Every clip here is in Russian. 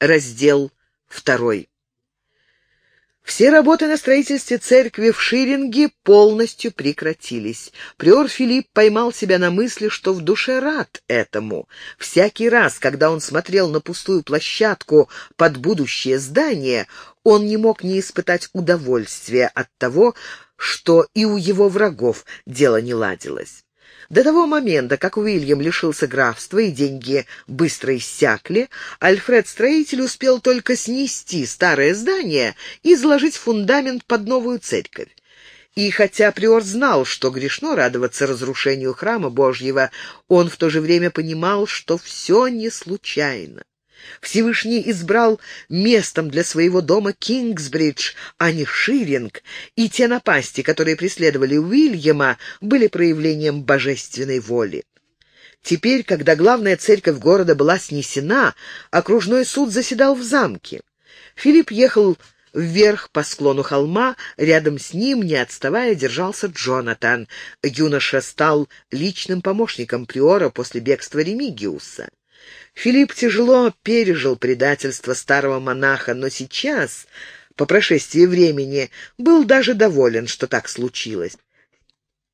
Раздел второй. Все работы на строительстве церкви в Ширинге полностью прекратились. Приор Филипп поймал себя на мысли, что в душе рад этому. Всякий раз, когда он смотрел на пустую площадку под будущее здание, он не мог не испытать удовольствия от того, что и у его врагов дело не ладилось. До того момента, как Уильям лишился графства и деньги быстро иссякли, Альфред-строитель успел только снести старое здание и заложить фундамент под новую церковь. И хотя Приор знал, что грешно радоваться разрушению храма Божьего, он в то же время понимал, что все не случайно. Всевышний избрал местом для своего дома Кингсбридж, а не Ширинг, и те напасти, которые преследовали Уильяма, были проявлением божественной воли. Теперь, когда главная церковь города была снесена, окружной суд заседал в замке. Филипп ехал вверх по склону холма, рядом с ним, не отставая, держался Джонатан. Юноша стал личным помощником приора после бегства Ремигиуса. Филипп тяжело пережил предательство старого монаха, но сейчас, по прошествии времени, был даже доволен, что так случилось.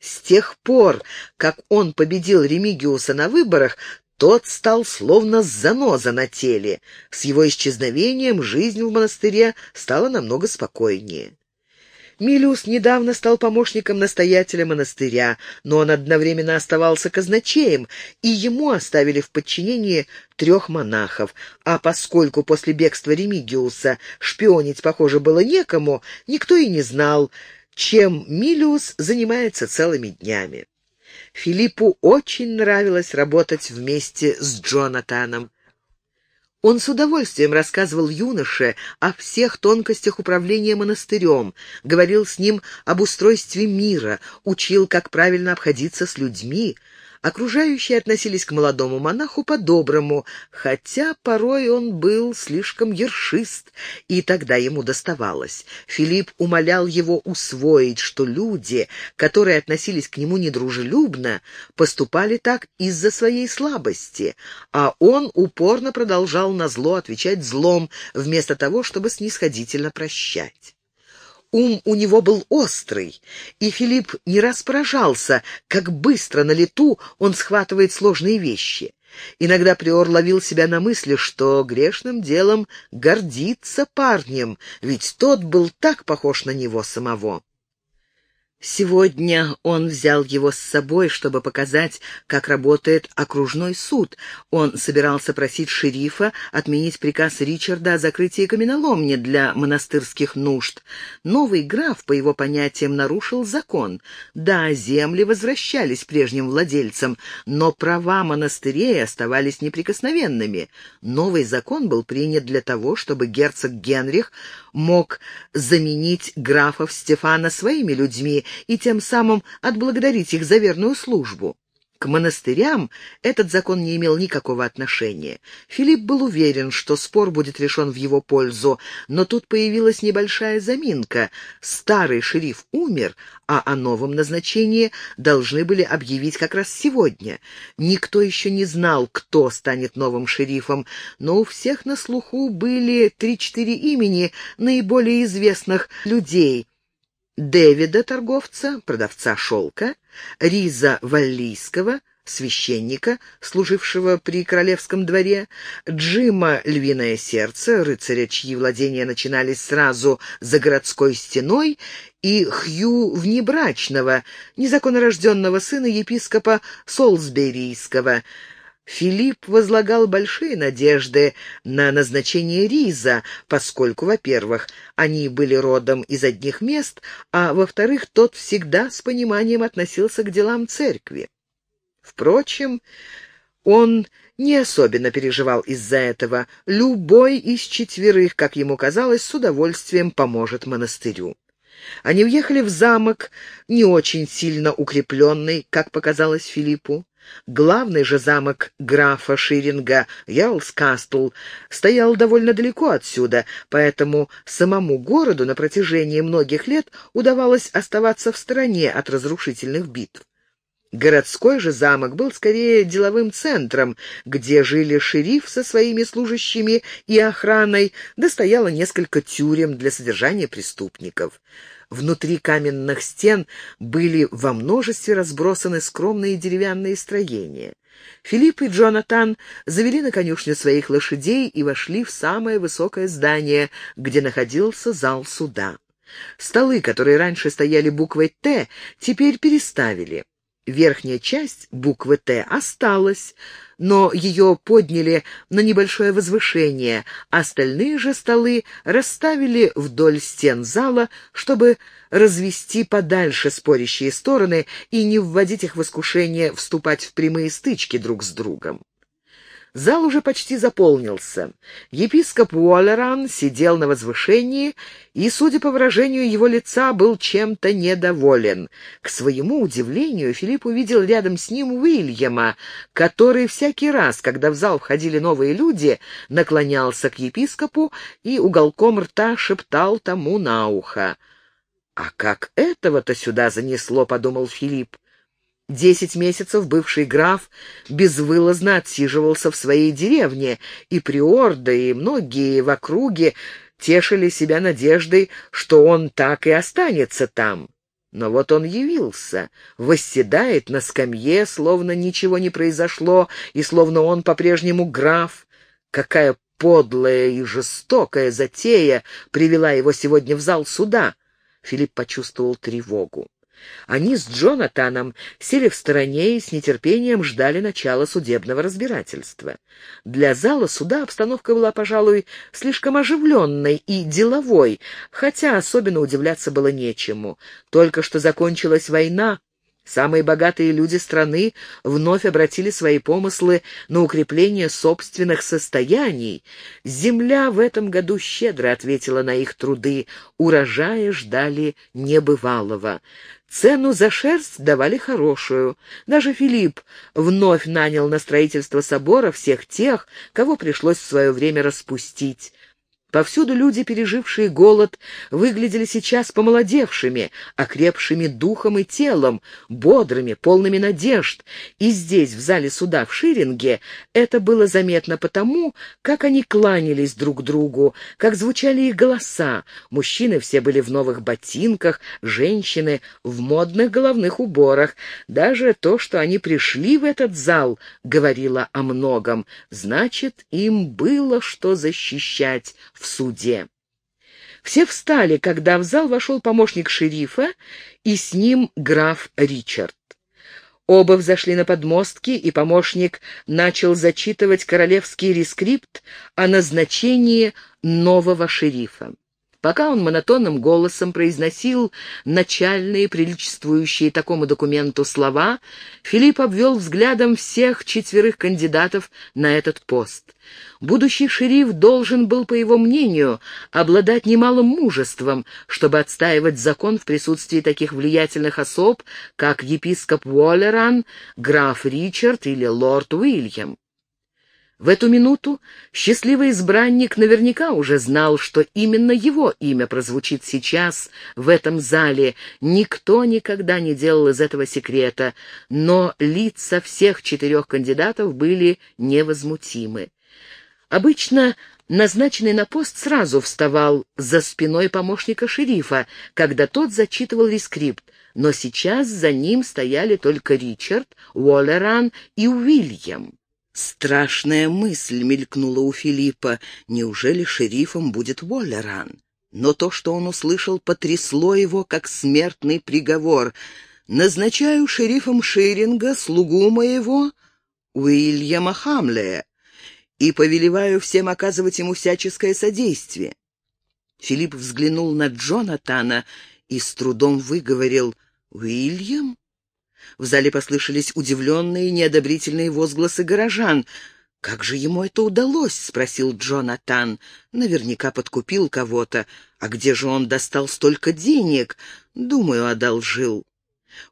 С тех пор, как он победил Ремигиуса на выборах, тот стал словно заноза на теле. С его исчезновением жизнь в монастыре стала намного спокойнее. Милиус недавно стал помощником настоятеля монастыря, но он одновременно оставался казначеем, и ему оставили в подчинении трех монахов. А поскольку после бегства Ремигиуса шпионить, похоже, было некому, никто и не знал, чем Милиус занимается целыми днями. Филиппу очень нравилось работать вместе с Джонатаном. Он с удовольствием рассказывал юноше о всех тонкостях управления монастырем, говорил с ним об устройстве мира, учил, как правильно обходиться с людьми, Окружающие относились к молодому монаху по-доброму, хотя порой он был слишком ершист, и тогда ему доставалось. Филипп умолял его усвоить, что люди, которые относились к нему недружелюбно, поступали так из-за своей слабости, а он упорно продолжал на зло отвечать злом, вместо того, чтобы снисходительно прощать. Ум у него был острый, и Филипп не раз поражался, как быстро на лету он схватывает сложные вещи. Иногда Приор ловил себя на мысли, что грешным делом гордится парнем, ведь тот был так похож на него самого. Сегодня он взял его с собой, чтобы показать, как работает окружной суд. Он собирался просить шерифа отменить приказ Ричарда о закрытии каменоломни для монастырских нужд. Новый граф, по его понятиям, нарушил закон. Да, земли возвращались прежним владельцам, но права монастырей оставались неприкосновенными. Новый закон был принят для того, чтобы герцог Генрих мог заменить графов Стефана своими людьми, и тем самым отблагодарить их за верную службу. К монастырям этот закон не имел никакого отношения. Филипп был уверен, что спор будет решен в его пользу, но тут появилась небольшая заминка. Старый шериф умер, а о новом назначении должны были объявить как раз сегодня. Никто еще не знал, кто станет новым шерифом, но у всех на слуху были три-четыре имени наиболее известных людей, Дэвида, торговца, продавца шелка, Риза Валлийского, священника, служившего при королевском дворе, Джима «Львиное сердце», рыцаря, чьи владения начинались сразу за городской стеной, и Хью Внебрачного, незаконнорожденного сына епископа Солсберийского, Филипп возлагал большие надежды на назначение Риза, поскольку, во-первых, они были родом из одних мест, а во-вторых, тот всегда с пониманием относился к делам церкви. Впрочем, он не особенно переживал из-за этого. Любой из четверых, как ему казалось, с удовольствием поможет монастырю. Они въехали в замок, не очень сильно укрепленный, как показалось Филиппу. Главный же замок графа Ширинга, Ярлскастл, стоял довольно далеко отсюда, поэтому самому городу на протяжении многих лет удавалось оставаться в стороне от разрушительных битв. Городской же замок был скорее деловым центром, где жили шериф со своими служащими и охраной, да стояло несколько тюрем для содержания преступников. Внутри каменных стен были во множестве разбросаны скромные деревянные строения. Филипп и Джонатан завели на конюшню своих лошадей и вошли в самое высокое здание, где находился зал суда. Столы, которые раньше стояли буквой «Т», теперь переставили. Верхняя часть буквы «Т» осталась, но ее подняли на небольшое возвышение, остальные же столы расставили вдоль стен зала, чтобы развести подальше спорящие стороны и не вводить их в искушение вступать в прямые стычки друг с другом. Зал уже почти заполнился. Епископ Уоллеран сидел на возвышении и, судя по выражению его лица, был чем-то недоволен. К своему удивлению, Филипп увидел рядом с ним Уильяма, который всякий раз, когда в зал входили новые люди, наклонялся к епископу и уголком рта шептал тому на ухо. «А как этого-то сюда занесло?» — подумал Филипп. Десять месяцев бывший граф безвылазно отсиживался в своей деревне, и приор, да и многие в округе тешили себя надеждой, что он так и останется там. Но вот он явился, восседает на скамье, словно ничего не произошло, и словно он по-прежнему граф. Какая подлая и жестокая затея привела его сегодня в зал суда. Филипп почувствовал тревогу. Они с Джонатаном сели в стороне и с нетерпением ждали начала судебного разбирательства. Для зала суда обстановка была, пожалуй, слишком оживленной и деловой, хотя особенно удивляться было нечему. Только что закончилась война, Самые богатые люди страны вновь обратили свои помыслы на укрепление собственных состояний. Земля в этом году щедро ответила на их труды, урожая ждали небывалого. Цену за шерсть давали хорошую. Даже Филипп вновь нанял на строительство собора всех тех, кого пришлось в свое время распустить. Повсюду люди, пережившие голод, выглядели сейчас помолодевшими, окрепшими духом и телом, бодрыми, полными надежд. И здесь, в зале суда в Ширинге, это было заметно потому, как они кланялись друг другу, как звучали их голоса. Мужчины все были в новых ботинках, женщины в модных головных уборах. Даже то, что они пришли в этот зал, говорило о многом. Значит, им было что защищать в суде. Все встали, когда в зал вошел помощник шерифа и с ним граф Ричард. Оба взошли на подмостки, и помощник начал зачитывать королевский рескрипт о назначении нового шерифа. Пока он монотонным голосом произносил начальные, приличествующие такому документу слова, Филипп обвел взглядом всех четверых кандидатов на этот пост. Будущий шериф должен был, по его мнению, обладать немалым мужеством, чтобы отстаивать закон в присутствии таких влиятельных особ, как епископ Уоллеран, граф Ричард или лорд Уильям. В эту минуту счастливый избранник наверняка уже знал, что именно его имя прозвучит сейчас в этом зале. Никто никогда не делал из этого секрета, но лица всех четырех кандидатов были невозмутимы. Обычно назначенный на пост сразу вставал за спиной помощника шерифа, когда тот зачитывал рескрипт, но сейчас за ним стояли только Ричард, Уоллеран и Уильям. Страшная мысль мелькнула у Филиппа. Неужели шерифом будет Уоллеран? Но то, что он услышал, потрясло его, как смертный приговор. «Назначаю шерифом Ширинга слугу моего, Уильяма Хамлея, и повелеваю всем оказывать ему всяческое содействие». Филипп взглянул на Джонатана и с трудом выговорил «Уильям?» В зале послышались удивленные, неодобрительные возгласы горожан. «Как же ему это удалось?» — спросил Джонатан. «Наверняка подкупил кого-то. А где же он достал столько денег? Думаю, одолжил».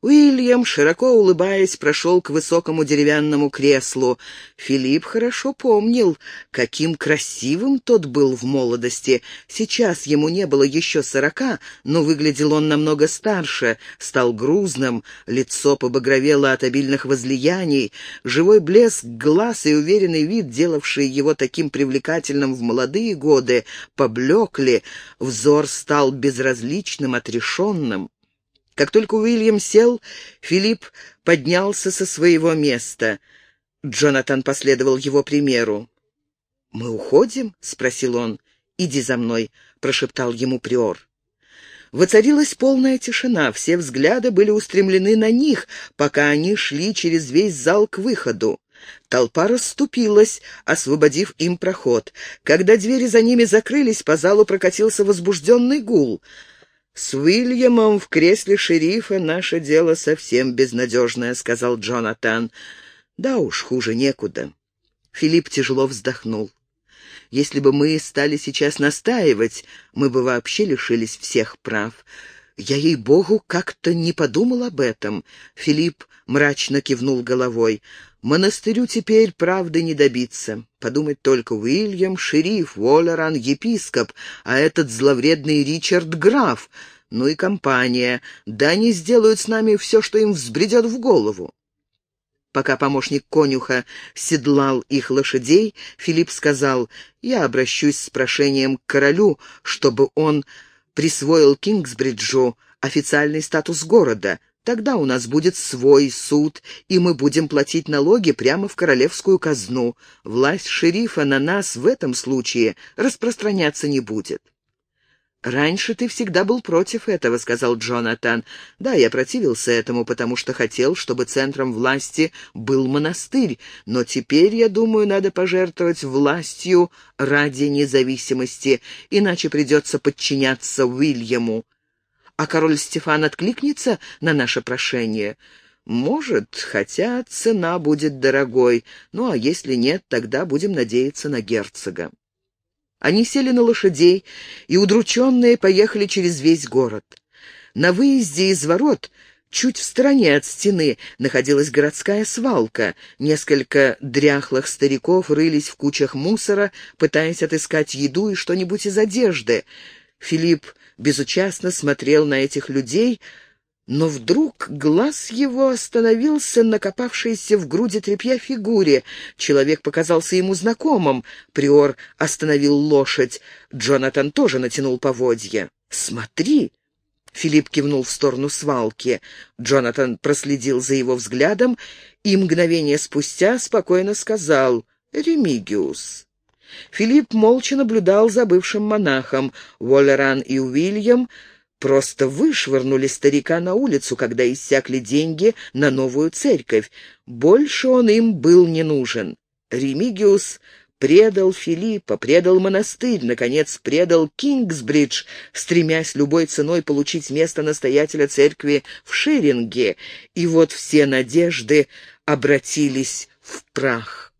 Уильям, широко улыбаясь, прошел к высокому деревянному креслу. Филипп хорошо помнил, каким красивым тот был в молодости. Сейчас ему не было еще сорока, но выглядел он намного старше, стал грузным, лицо побагровело от обильных возлияний, живой блеск глаз и уверенный вид, делавшие его таким привлекательным в молодые годы, поблекли, взор стал безразличным, отрешенным. Как только Уильям сел, Филипп поднялся со своего места. Джонатан последовал его примеру. «Мы уходим?» — спросил он. «Иди за мной», — прошептал ему приор. Воцарилась полная тишина, все взгляды были устремлены на них, пока они шли через весь зал к выходу. Толпа расступилась, освободив им проход. Когда двери за ними закрылись, по залу прокатился возбужденный гул — «С Уильямом в кресле шерифа наше дело совсем безнадежное», — сказал Джонатан. «Да уж, хуже некуда». Филипп тяжело вздохнул. «Если бы мы стали сейчас настаивать, мы бы вообще лишились всех прав. Я, ей-богу, как-то не подумал об этом». Филипп мрачно кивнул головой. «Монастырю теперь правды не добиться. Подумать только, Уильям — шериф, Уоллеран — епископ, а этот зловредный Ричард — граф. Ну и компания. Да они сделают с нами все, что им взбредет в голову». Пока помощник конюха седлал их лошадей, Филипп сказал, «Я обращусь с прошением к королю, чтобы он присвоил Кингсбриджу официальный статус города. Тогда у нас будет свой суд, и мы будем платить налоги прямо в королевскую казну. Власть шерифа на нас в этом случае распространяться не будет». «Раньше ты всегда был против этого», — сказал Джонатан. «Да, я противился этому, потому что хотел, чтобы центром власти был монастырь, но теперь, я думаю, надо пожертвовать властью ради независимости, иначе придется подчиняться Уильяму. А король Стефан откликнется на наше прошение?» «Может, хотя цена будет дорогой. Ну, а если нет, тогда будем надеяться на герцога». Они сели на лошадей и, удрученные, поехали через весь город. На выезде из ворот, чуть в стороне от стены, находилась городская свалка. Несколько дряхлых стариков рылись в кучах мусора, пытаясь отыскать еду и что-нибудь из одежды. Филипп безучастно смотрел на этих людей, но вдруг глаз его остановился на копавшейся в груди тряпья фигуре. Человек показался ему знакомым. Приор остановил лошадь. Джонатан тоже натянул поводья. «Смотри!» Филипп кивнул в сторону свалки. Джонатан проследил за его взглядом и мгновение спустя спокойно сказал «Ремигиус». Филипп молча наблюдал за бывшим монахом. Уоллеран и Уильям просто вышвырнули старика на улицу, когда иссякли деньги на новую церковь. Больше он им был не нужен. Ремигиус предал Филиппа, предал монастырь, наконец, предал Кингсбридж, стремясь любой ценой получить место настоятеля церкви в Ширинге. И вот все надежды обратились в прах.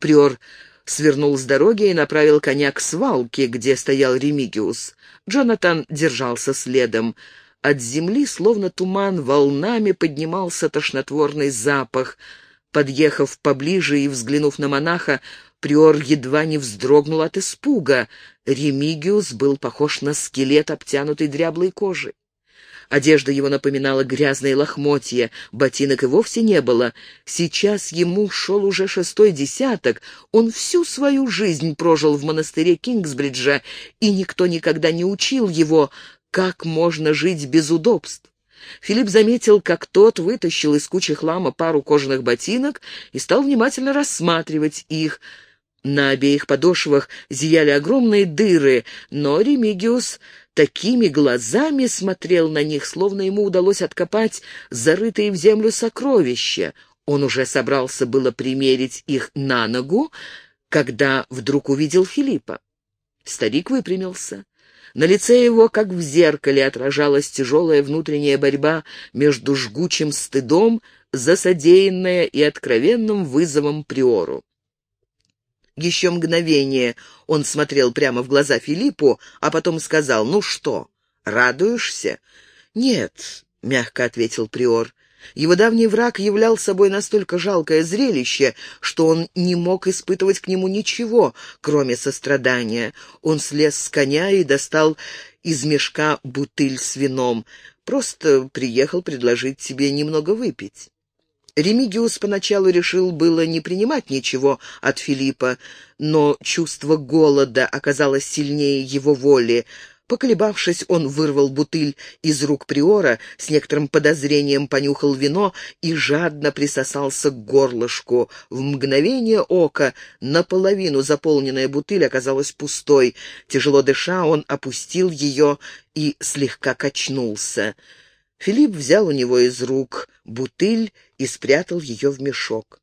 Приор свернул с дороги и направил коня к свалке, где стоял Ремигиус. Джонатан держался следом. От земли, словно туман, волнами поднимался тошнотворный запах. Подъехав поближе и взглянув на монаха, Приор едва не вздрогнул от испуга. Ремигиус был похож на скелет, обтянутый дряблой кожей. Одежда его напоминала грязные лохмотья, ботинок и вовсе не было. Сейчас ему шел уже шестой десяток, он всю свою жизнь прожил в монастыре Кингсбриджа, и никто никогда не учил его, как можно жить без удобств. Филипп заметил, как тот вытащил из кучи хлама пару кожаных ботинок и стал внимательно рассматривать их. На обеих подошвах зияли огромные дыры, но Ремигиус такими глазами смотрел на них, словно ему удалось откопать зарытые в землю сокровища. Он уже собрался было примерить их на ногу, когда вдруг увидел Филиппа. Старик выпрямился. На лице его, как в зеркале, отражалась тяжелая внутренняя борьба между жгучим стыдом за содеянное и откровенным вызовом приору. Еще мгновение он смотрел прямо в глаза Филиппу, а потом сказал, «Ну что, радуешься?» «Нет, — мягко ответил приор. Его давний враг являл собой настолько жалкое зрелище, что он не мог испытывать к нему ничего, кроме сострадания. Он слез с коня и достал из мешка бутыль с вином. Просто приехал предложить тебе немного выпить. Ремигиус поначалу решил было не принимать ничего от Филиппа, но чувство голода оказалось сильнее его воли. Поколебавшись, он вырвал бутыль из рук приора, с некоторым подозрением понюхал вино и жадно присосался к горлышку. В мгновение ока наполовину заполненная бутыль оказалась пустой. Тяжело дыша, он опустил ее и слегка качнулся. Филипп взял у него из рук бутыль и спрятал ее в мешок.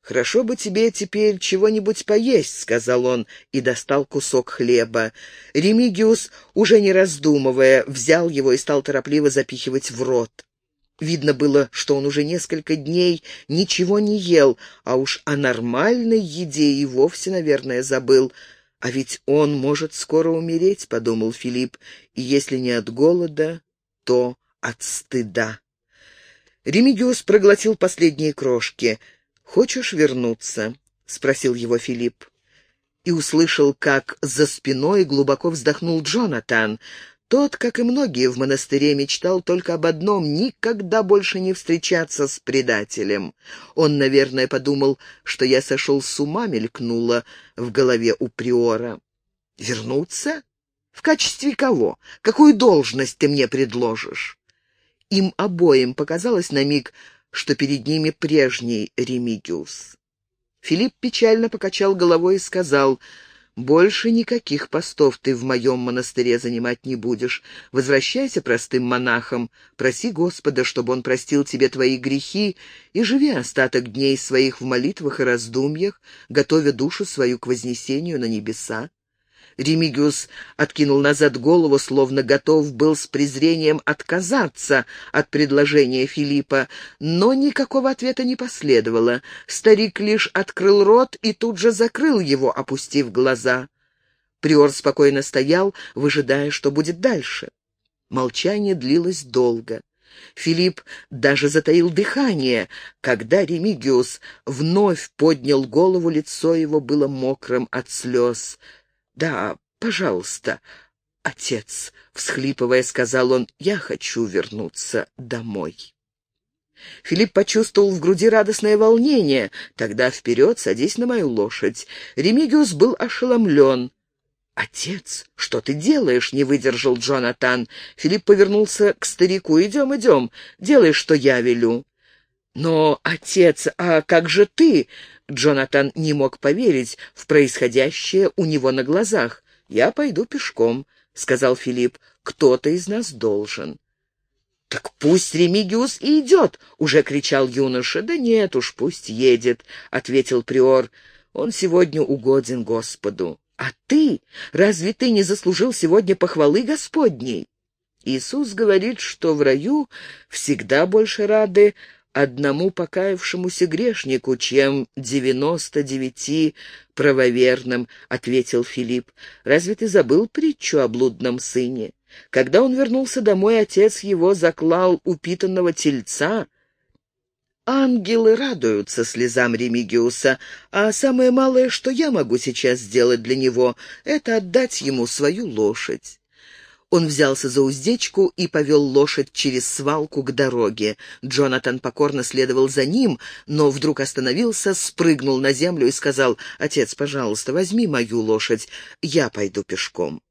«Хорошо бы тебе теперь чего-нибудь поесть», — сказал он и достал кусок хлеба. Ремигиус, уже не раздумывая, взял его и стал торопливо запихивать в рот. Видно было, что он уже несколько дней ничего не ел, а уж о нормальной еде и вовсе, наверное, забыл. «А ведь он может скоро умереть», — подумал Филипп, — «и если не от голода, то от стыда». Ремигиус проглотил последние крошки — «Хочешь вернуться?» — спросил его Филипп. И услышал, как за спиной глубоко вздохнул Джонатан. Тот, как и многие в монастыре, мечтал только об одном — никогда больше не встречаться с предателем. Он, наверное, подумал, что я сошел с ума, мелькнуло в голове у приора. «Вернуться? В качестве кого? Какую должность ты мне предложишь?» Им обоим показалось на миг, что перед ними прежний Ремигиус. Филипп печально покачал головой и сказал, «Больше никаких постов ты в моем монастыре занимать не будешь. Возвращайся простым монахом, проси Господа, чтобы он простил тебе твои грехи, и живи остаток дней своих в молитвах и раздумьях, готовя душу свою к вознесению на небеса. Ремигиус откинул назад голову, словно готов был с презрением отказаться от предложения Филиппа, но никакого ответа не последовало. Старик лишь открыл рот и тут же закрыл его, опустив глаза. Приор спокойно стоял, выжидая, что будет дальше. Молчание длилось долго. Филипп даже затаил дыхание. Когда Ремигиус вновь поднял голову, лицо его было мокрым от слез. «Да, пожалуйста, отец», — всхлипывая, сказал он, — «я хочу вернуться домой». Филипп почувствовал в груди радостное волнение. «Тогда вперед, садись на мою лошадь». Ремигиус был ошеломлен. «Отец, что ты делаешь?» — не выдержал Джонатан. Филипп повернулся к старику. «Идем, идем, делай, что я велю». «Но, отец, а как же ты?» Джонатан не мог поверить в происходящее у него на глазах. «Я пойду пешком», — сказал Филипп. «Кто-то из нас должен». «Так пусть Ремигиус и идет!» — уже кричал юноша. «Да нет уж, пусть едет», — ответил приор. «Он сегодня угоден Господу. А ты? Разве ты не заслужил сегодня похвалы Господней?» Иисус говорит, что в раю всегда больше рады одному покаявшемуся грешнику, чем девяносто девяти правоверным», — ответил Филипп. «Разве ты забыл притчу о блудном сыне? Когда он вернулся домой, отец его заклал упитанного тельца». Ангелы радуются слезам Ремигиуса, а самое малое, что я могу сейчас сделать для него, это отдать ему свою лошадь. Он взялся за уздечку и повел лошадь через свалку к дороге. Джонатан покорно следовал за ним, но вдруг остановился, спрыгнул на землю и сказал, «Отец, пожалуйста, возьми мою лошадь, я пойду пешком».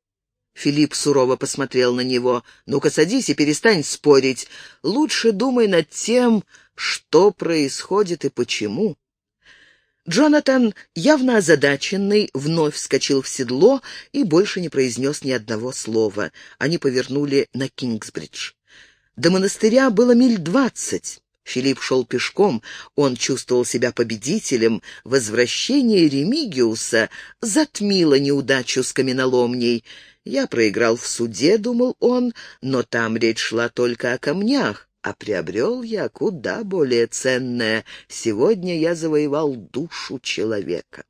Филипп сурово посмотрел на него. «Ну-ка садись и перестань спорить. Лучше думай над тем, что происходит и почему». Джонатан, явно озадаченный, вновь вскочил в седло и больше не произнес ни одного слова. Они повернули на Кингсбридж. До монастыря было миль двадцать. Филипп шел пешком, он чувствовал себя победителем. Возвращение Ремигиуса затмило неудачу с каменоломней. «Я проиграл в суде», — думал он, — «но там речь шла только о камнях а приобрел я куда более ценное. Сегодня я завоевал душу человека.